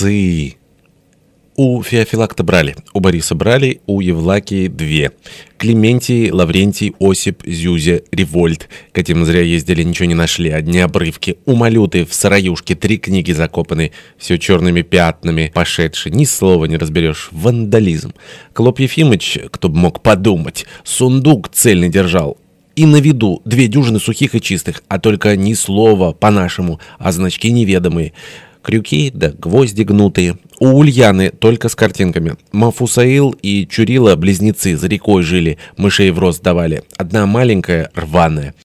Молодцы! У Феофилакта брали, у Бориса брали, у Евлакии две. Клементий, Лаврентий, Осип, Зюзя, Револьт. К этим зря ездили, ничего не нашли, одни обрывки. У Малюты в сыроюшке три книги закопаны, все черными пятнами, пошедшие. Ни слова не разберешь. Вандализм. Клоп Ефимыч, кто бы мог подумать, сундук цельный держал. И на виду две дюжины сухих и чистых, а только ни слова по-нашему, а значки неведомые. Крюки да гвозди гнутые. У Ульяны только с картинками. Мафусаил и Чурила близнецы за рекой жили, мышей в рост давали. Одна маленькая, рваная.